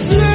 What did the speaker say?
It's